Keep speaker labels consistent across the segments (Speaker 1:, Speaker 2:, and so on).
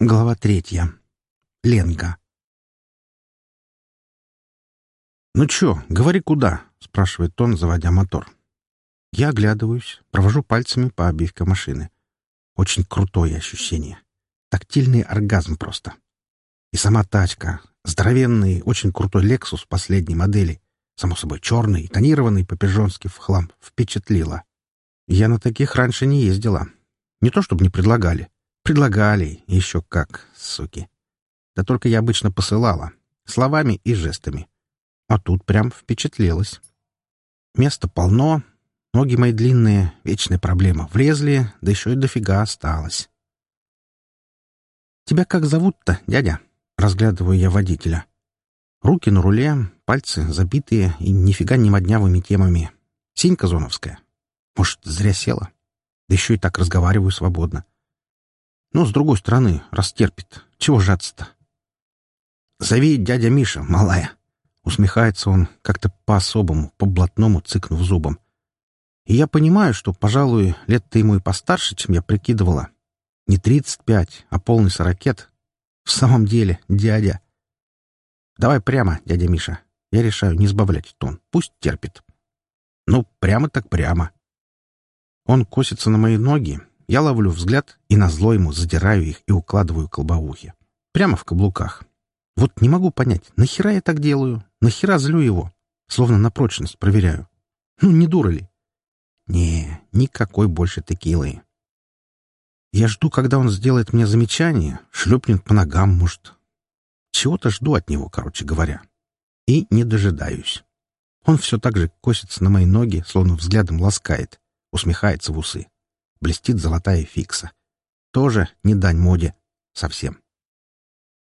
Speaker 1: Глава третья. Ленка. «Ну чё, говори куда?» — спрашивает он, заводя мотор. Я оглядываюсь, провожу пальцами по обивке машины. Очень крутое ощущение. Тактильный оргазм просто. И сама тачка. Здоровенный, очень крутой «Лексус» последней модели. Само собой, черный, тонированный по-пижонски в хлам. Впечатлило. Я на таких раньше не ездила. Не то чтобы не предлагали. Предлагали, еще как, суки. Да только я обычно посылала. Словами и жестами. А тут прям впечатлилась. Места полно. Ноги мои длинные, вечная проблема. Влезли, да еще и дофига осталось. «Тебя как зовут-то, дядя?» — разглядываю я водителя. Руки на руле, пальцы забитые и нифига не моднявыми темами. Синька зоновская. Может, зря села? Да еще и так разговариваю свободно. Но, с другой стороны, растерпит. Чего жаться-то? «Зови дядя Миша, малая!» Усмехается он, как-то по-особому, по-блатному цыкнув зубом. И я понимаю, что, пожалуй, лет-то ему и постарше, чем я прикидывала. Не тридцать пять, а полный сорокет. В самом деле, дядя. Давай прямо, дядя Миша. Я решаю не сбавлять тон. Пусть терпит. Ну, прямо так прямо. Он косится на мои ноги, я ловлю взгляд и назло ему задираю их и укладываю к лобовухе. Прямо в каблуках. Вот не могу понять, нахера я так делаю? Нахера злю его? Словно на прочность проверяю. Ну, не дура ли? Не, никакой больше текилы. Я жду, когда он сделает мне замечание, шлепнет по ногам, может. Чего-то жду от него, короче говоря. И не дожидаюсь. Он все так же косится на мои ноги, словно взглядом ласкает, усмехается в усы блестит золотая фикса. Тоже не дань моде. Совсем.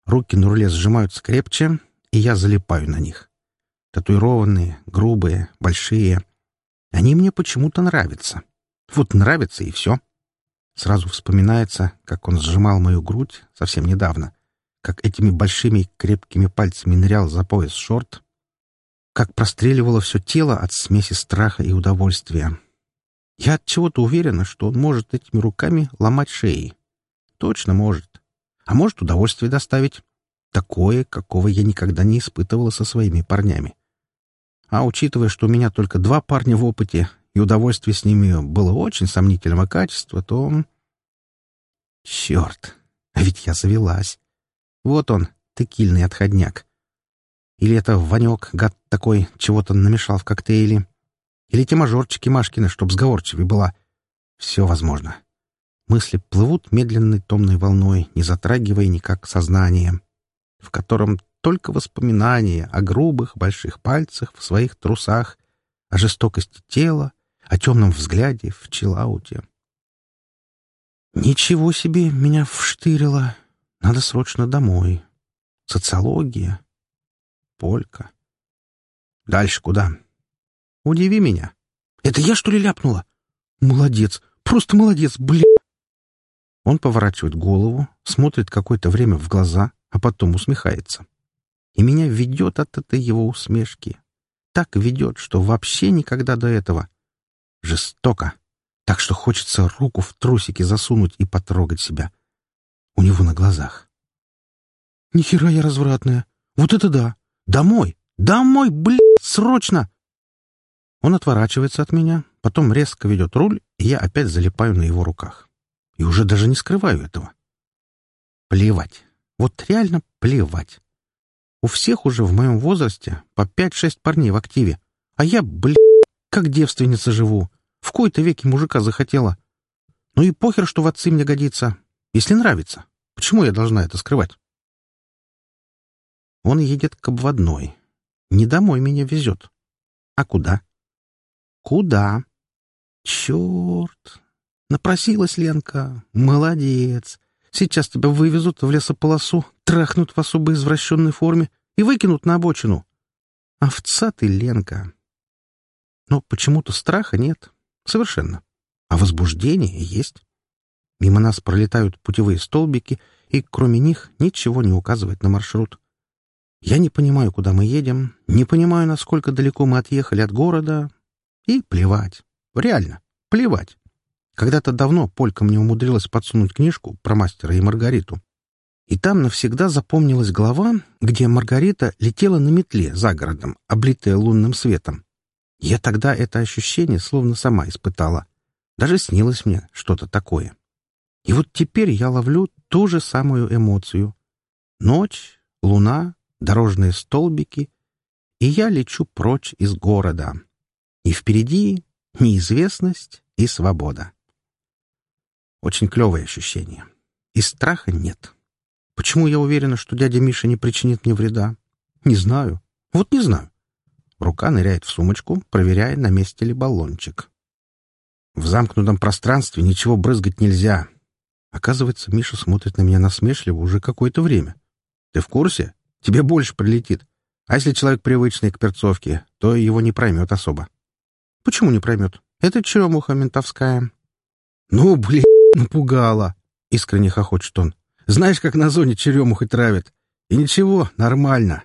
Speaker 1: Руки на руле сжимаются крепче, и я залипаю на них. Татуированные, грубые, большие. Они мне почему-то нравятся. Вот нравятся и все. Сразу вспоминается, как он сжимал мою грудь совсем недавно, как этими большими крепкими пальцами нырял за пояс шорт, как простреливало все тело от смеси страха и удовольствия, я от чего-то уверена, что он может этими руками ломать шеи. Точно может. А может удовольствие доставить. Такое, какого я никогда не испытывала со своими парнями. А учитывая, что у меня только два парня в опыте, и удовольствие с ними было очень сомнительного качества, то... Черт! А ведь я завелась. Вот он, текильный отходняк. Или это Ванек, гад такой, чего-то намешал в коктейле. Или те мажорчики Машкины, чтоб сговорчивей была. Все возможно. Мысли плывут медленной томной волной, не затрагивая никак сознание, в котором только воспоминания о грубых больших пальцах в своих трусах, о жестокости тела, о темном взгляде в чилауте. Ничего себе меня вштырило. Надо срочно домой. Социология. Полька. Дальше куда? Удиви меня. Это я, что ли, ляпнула? Молодец. Просто молодец, блин. Он поворачивает голову, смотрит какое-то время в глаза, а потом усмехается. И меня ведет от этой его усмешки. Так ведет, что вообще никогда до этого. Жестоко. Так что хочется руку в трусики засунуть и потрогать себя. У него на глазах. Нихера я развратная. Вот это да. Домой. Домой, блин, срочно. Он отворачивается от меня, потом резко ведет руль, и я опять залипаю на его руках. И уже даже не скрываю этого. Плевать. Вот реально плевать. У всех уже в моем возрасте по пять-шесть парней в активе. А я, блин, как девственница живу. В кои-то веки мужика захотела. Ну и похер, что в отцы мне годится. Если нравится. Почему я должна это скрывать? Он едет к обводной. Не домой меня везет. А куда? Куда? Черт! Напросилась Ленка. Молодец. Сейчас тебя вывезут в лесополосу, трахнут в особо извращенной форме и выкинут на обочину. Овца ты, Ленка. Но почему-то страха нет. Совершенно. А возбуждение есть. Мимо нас пролетают путевые столбики, и кроме них ничего не указывает на маршрут. Я не понимаю, куда мы едем, не понимаю, насколько далеко мы отъехали от города, и плевать. Реально, плевать. Когда-то давно Полька мне умудрилась подсунуть книжку про мастера и Маргариту. И там навсегда запомнилась глава, где Маргарита летела на метле за городом, облитая лунным светом. Я тогда это ощущение словно сама испытала. Даже снилось мне что-то такое. И вот теперь я ловлю ту же самую эмоцию. Ночь, луна, дорожные столбики, и я лечу прочь из города. И впереди неизвестность и свобода. Очень клевое ощущение. И страха нет. Почему я уверена, что дядя Миша не причинит мне вреда? Не знаю. Вот не знаю. Рука ныряет в сумочку, проверяя, на месте ли баллончик. В замкнутом пространстве ничего брызгать нельзя. Оказывается, Миша смотрит на меня насмешливо уже какое-то время. Ты в курсе? Тебе больше прилетит. А если человек привычный к перцовке, то его не проймет особо. Почему не проймет? Это черемуха ментовская. Ну, блин, напугала. Искренне хохочет он. Знаешь, как на зоне черемухой травят? И ничего, нормально.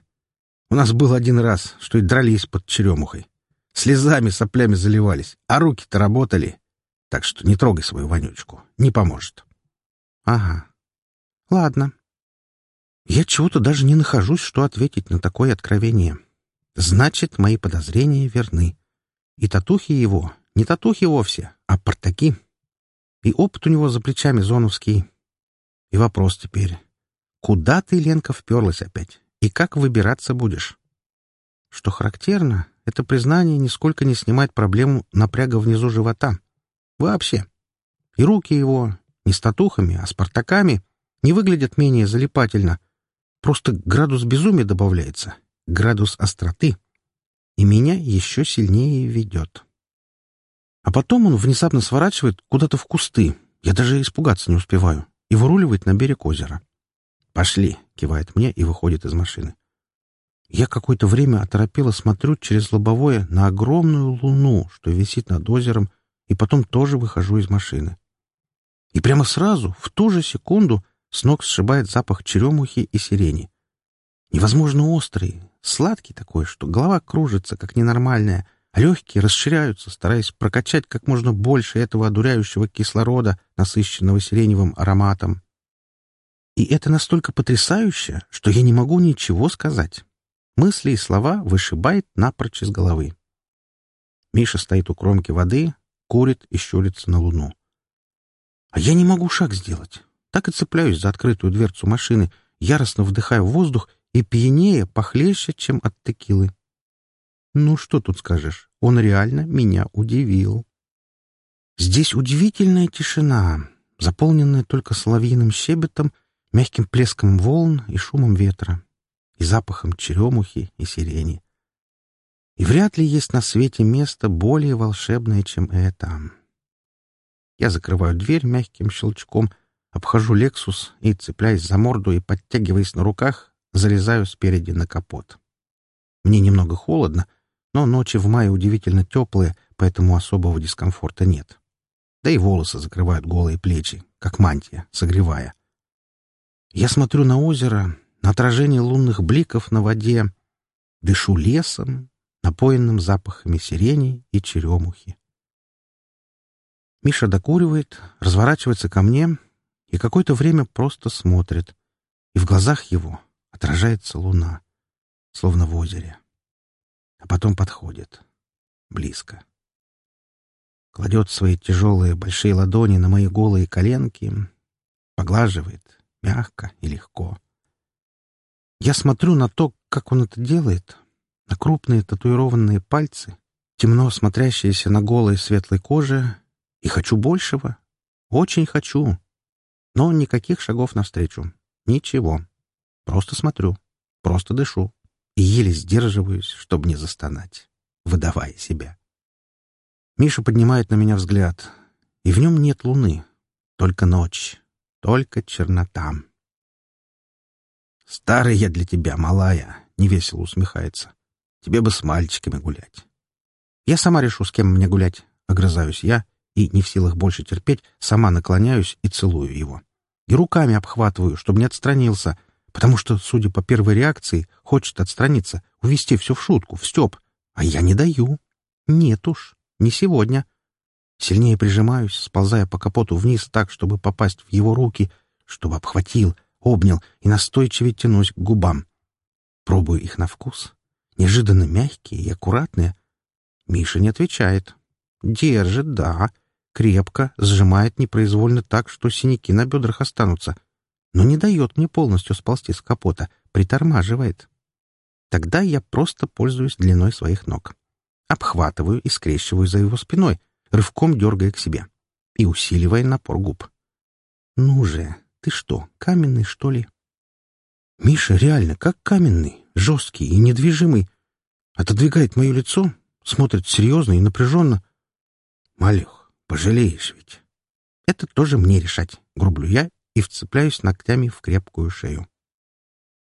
Speaker 1: У нас был один раз, что и дрались под черемухой. Слезами, соплями заливались, а руки-то работали. Так что не трогай свою вонючку, не поможет. Ага. Ладно. Я чего-то даже не нахожусь, что ответить на такое откровение. Значит, мои подозрения верны. И татухи его не татухи вовсе, а портаки. И опыт у него за плечами зоновский. И вопрос теперь. Куда ты, Ленка, вперлась опять? И как выбираться будешь? Что характерно, это признание нисколько не снимает проблему напряга внизу живота. Вообще. И руки его, не с татухами, а с портаками, не выглядят менее залипательно. Просто градус безумия добавляется, градус остроты. И меня еще сильнее ведет. А потом он внезапно сворачивает куда-то в кусты. Я даже испугаться не успеваю. И выруливает на берег озера. «Пошли!» — кивает мне и выходит из машины. Я какое-то время оторопело смотрю через лобовое на огромную луну, что висит над озером, и потом тоже выхожу из машины. И прямо сразу, в ту же секунду, с ног сшибает запах черемухи и сирени. Невозможно острый, сладкий такой, что голова кружится, как ненормальная, а легкие расширяются, стараясь прокачать как можно больше этого одуряющего кислорода, насыщенного сиреневым ароматом. И это настолько потрясающе, что я не могу ничего сказать. Мысли и слова вышибает напрочь из головы. Миша стоит у кромки воды, курит и щурится на луну. А я не могу шаг сделать. Так и цепляюсь за открытую дверцу машины, яростно вдыхаю воздух и пьянее, похлеще, чем от текилы. Ну, что тут скажешь? Он реально меня удивил. Здесь удивительная тишина, заполненная только соловьиным щебетом мягким плеском волн и шумом ветра, и запахом черемухи и сирени. И вряд ли есть на свете место более волшебное, чем это. Я закрываю дверь мягким щелчком, обхожу «Лексус» и, цепляясь за морду и подтягиваясь на руках, залезаю спереди на капот. Мне немного холодно, но ночи в мае удивительно теплые, поэтому особого дискомфорта нет. Да и волосы закрывают голые плечи, как мантия, согревая. Я смотрю на озеро, на отражение лунных бликов на воде, дышу лесом, напоенным запахами сирени и черемухи. Миша докуривает, разворачивается ко мне и какое-то время просто смотрит, и в глазах его отражается луна, словно в озере. А потом подходит, близко. Кладет свои тяжелые большие ладони на мои голые коленки, поглаживает, мягко и легко. Я смотрю на то, как он это делает, на крупные татуированные пальцы, темно смотрящиеся на голой светлой коже, и хочу большего. Очень хочу. Но никаких шагов навстречу. Ничего. Просто смотрю, просто дышу и еле сдерживаюсь, чтобы не застонать, выдавая себя. Миша поднимает на меня взгляд, и в нем нет луны, только ночь. Только чернота. «Старый я для тебя, малая», — невесело усмехается. «Тебе бы с мальчиками гулять». «Я сама решу, с кем мне гулять», — огрызаюсь я, и, не в силах больше терпеть, сама наклоняюсь и целую его. И руками обхватываю, чтобы не отстранился, потому что, судя по первой реакции, хочет отстраниться, увести все в шутку, в степ. А я не даю. Нет уж, не сегодня. Сильнее прижимаюсь, сползая по капоту вниз так, чтобы попасть в его руки, чтобы обхватил, обнял и настойчиво тянусь к губам. Пробую их на вкус. Неожиданно мягкие и аккуратные. Миша не отвечает. Держит, да. Крепко, сжимает непроизвольно так, что синяки на бедрах останутся. Но не дает мне полностью сползти с капота, притормаживает. Тогда я просто пользуюсь длиной своих ног. Обхватываю и скрещиваю за его спиной, рывком дергая к себе и усиливая напор губ. «Ну же, ты что, каменный, что ли?» Миша реально как каменный, жесткий и недвижимый. Отодвигает мое лицо, смотрит серьезно и напряженно. «Малюх, пожалеешь ведь». Это тоже мне решать, грублю я и вцепляюсь ногтями в крепкую шею.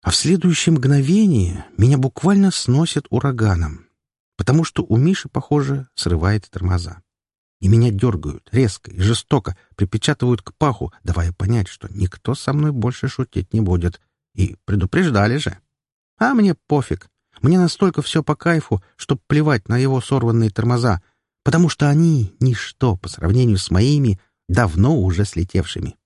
Speaker 1: А в следующее мгновение меня буквально сносит ураганом, потому что у Миши, похоже, срывает тормоза. И меня дергают резко и жестоко, припечатывают к паху, давая понять, что никто со мной больше шутить не будет. И предупреждали же. А мне пофиг. Мне настолько все по кайфу, что плевать на его сорванные тормоза, потому что они — ничто по сравнению с моими, давно уже слетевшими.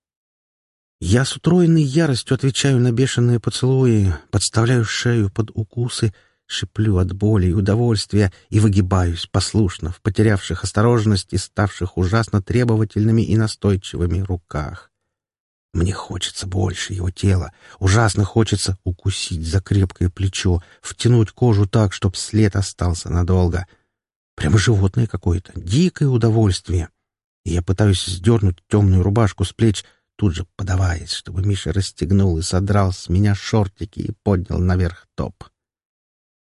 Speaker 1: Я с утроенной яростью отвечаю на бешеные поцелуи, подставляю шею под укусы, шиплю от боли и удовольствия и выгибаюсь послушно в потерявших осторожность и ставших ужасно требовательными и настойчивыми руках. Мне хочется больше его тела, ужасно хочется укусить за крепкое плечо, втянуть кожу так, чтоб след остался надолго. Прямо животное какое-то, дикое удовольствие. И я пытаюсь сдернуть темную рубашку с плеч, тут же подаваясь, чтобы Миша расстегнул и содрал с меня шортики и поднял наверх топ.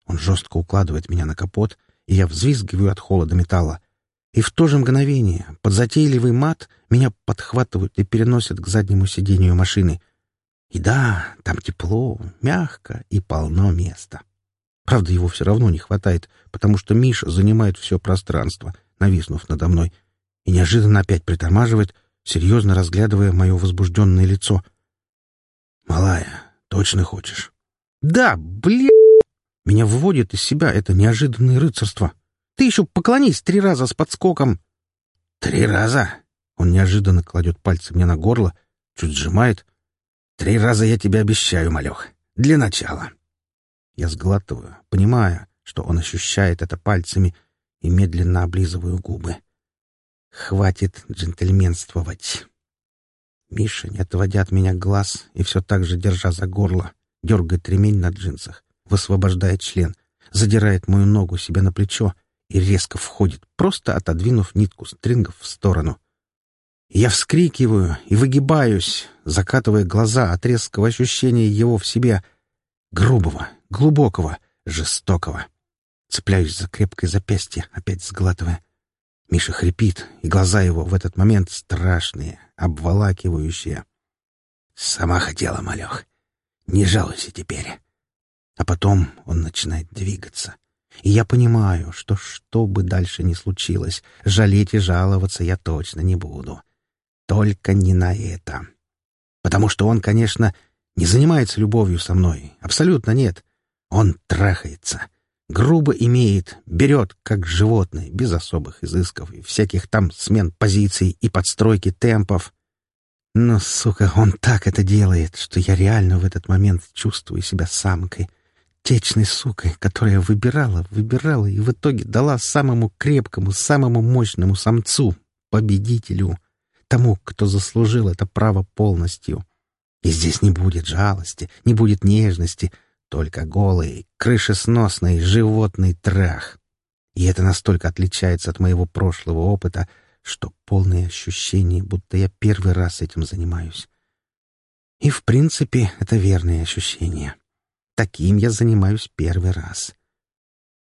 Speaker 1: Он жестко укладывает меня на капот, и я взвизгиваю от холода металла. И в то же мгновение, под затейливый мат, меня подхватывают и переносят к заднему сидению машины. И да, там тепло, мягко и полно места. Правда, его все равно не хватает, потому что Миша занимает все пространство, нависнув надо мной, и неожиданно опять притормаживает, серьезно разглядывая мое возбужденное лицо. «Малая, точно хочешь?» «Да, блин!» Меня выводит из себя это неожиданное рыцарство. Ты еще поклонись три раза с подскоком. Три раза? Он неожиданно кладет пальцы мне на горло, чуть сжимает. Три раза я тебе обещаю, малех. Для начала. Я сглатываю, понимая, что он ощущает это пальцами, и медленно облизываю губы. Хватит джентльменствовать. Миша, не отводя от меня глаз и все так же держа за горло, дергает ремень на джинсах, высвобождает член, задирает мою ногу себе на плечо и резко входит, просто отодвинув нитку стрингов в сторону. Я вскрикиваю и выгибаюсь, закатывая глаза от резкого ощущения его в себе, грубого, глубокого, жестокого. Цепляюсь за крепкое запястье, опять сглатывая. Миша хрипит, и глаза его в этот момент страшные, обволакивающие. «Сама хотела, малех. Не жалуйся теперь». А потом он начинает двигаться, и я понимаю, что что бы дальше ни случилось, жалеть и жаловаться я точно не буду. Только не на это. Потому что он, конечно, не занимается любовью со мной. Абсолютно нет. Он трахается. Грубо имеет, берет, как животное, без особых изысков и всяких там смен позиций и подстройки темпов. Но, сука, он так это делает, что я реально в этот момент чувствую себя самкой, течной сукой, которая выбирала, выбирала и в итоге дала самому крепкому, самому мощному самцу, победителю, тому, кто заслужил это право полностью. И здесь не будет жалости, не будет нежности, только голый, крышесносный животный трах. И это настолько отличается от моего прошлого опыта, что полное ощущение, будто я первый раз этим занимаюсь. И, в принципе, это верное ощущение. Таким я занимаюсь первый раз.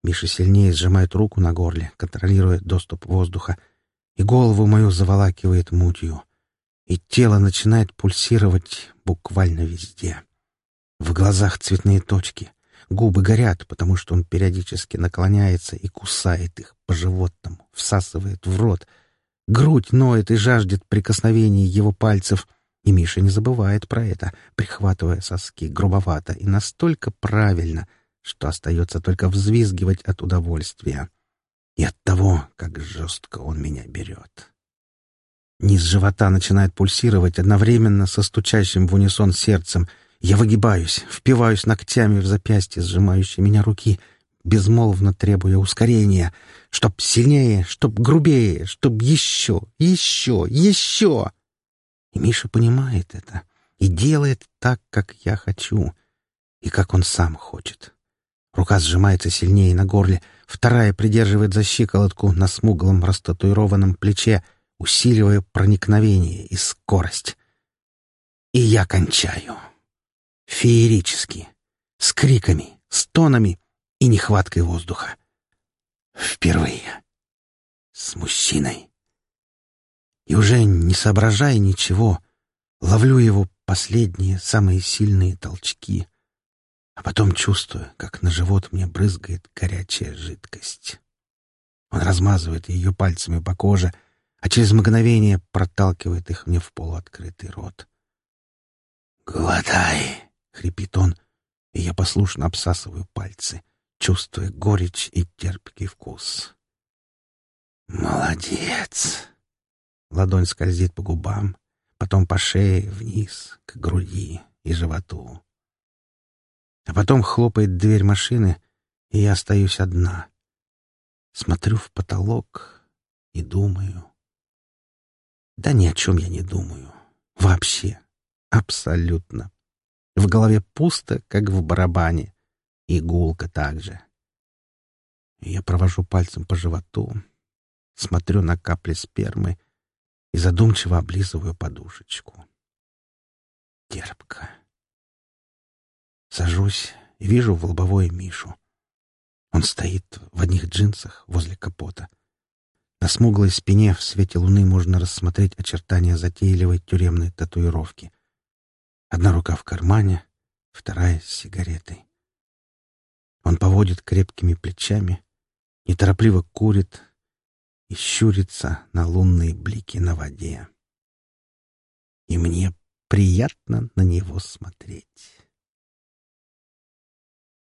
Speaker 1: Миша сильнее сжимает руку на горле, контролируя доступ воздуха, и голову мою заволакивает мутью, и тело начинает пульсировать буквально везде. В глазах цветные точки, губы горят, потому что он периодически наклоняется и кусает их по-животному, всасывает в рот. Грудь ноет и жаждет прикосновений его пальцев — и Миша не забывает про это, прихватывая соски грубовато и настолько правильно, что остается только взвизгивать от удовольствия и от того, как жестко он меня берет. Низ живота начинает пульсировать одновременно со стучащим в унисон сердцем. Я выгибаюсь, впиваюсь ногтями в запястье, сжимающие меня руки, безмолвно требуя ускорения. Чтоб сильнее, чтоб грубее, чтоб еще, еще, еще. И Миша понимает это и делает так, как я хочу, и как он сам хочет. Рука сжимается сильнее на горле, вторая придерживает за щиколотку на смуглом растатуированном плече, усиливая проникновение и скорость. И я кончаю. Феерически, с криками, стонами и нехваткой воздуха. Впервые. С мужчиной. И уже не соображая ничего, ловлю его последние, самые сильные толчки, а потом чувствую, как на живот мне брызгает горячая жидкость. Он размазывает ее пальцами по коже, а через мгновение проталкивает их мне в полуоткрытый рот. «Глотай!» — хрипит он, и я послушно обсасываю пальцы, чувствуя горечь и терпкий вкус. «Молодец!» Ладонь скользит по губам, потом по шее вниз, к груди и животу. А потом хлопает дверь машины, и я остаюсь одна. Смотрю в потолок и думаю. Да ни о чем я не думаю. Вообще. Абсолютно. В голове пусто, как в барабане. И гулко также. Я провожу пальцем по животу, смотрю на капли спермы и задумчиво облизываю подушечку. Терпко. Сажусь и вижу в лобовое Мишу. Он стоит в одних джинсах возле капота. На смуглой спине в свете луны можно рассмотреть очертания затейливой тюремной татуировки. Одна рука в кармане, вторая с сигаретой. Он поводит крепкими плечами, неторопливо курит и щурится на лунные блики на воде. И мне приятно на него смотреть.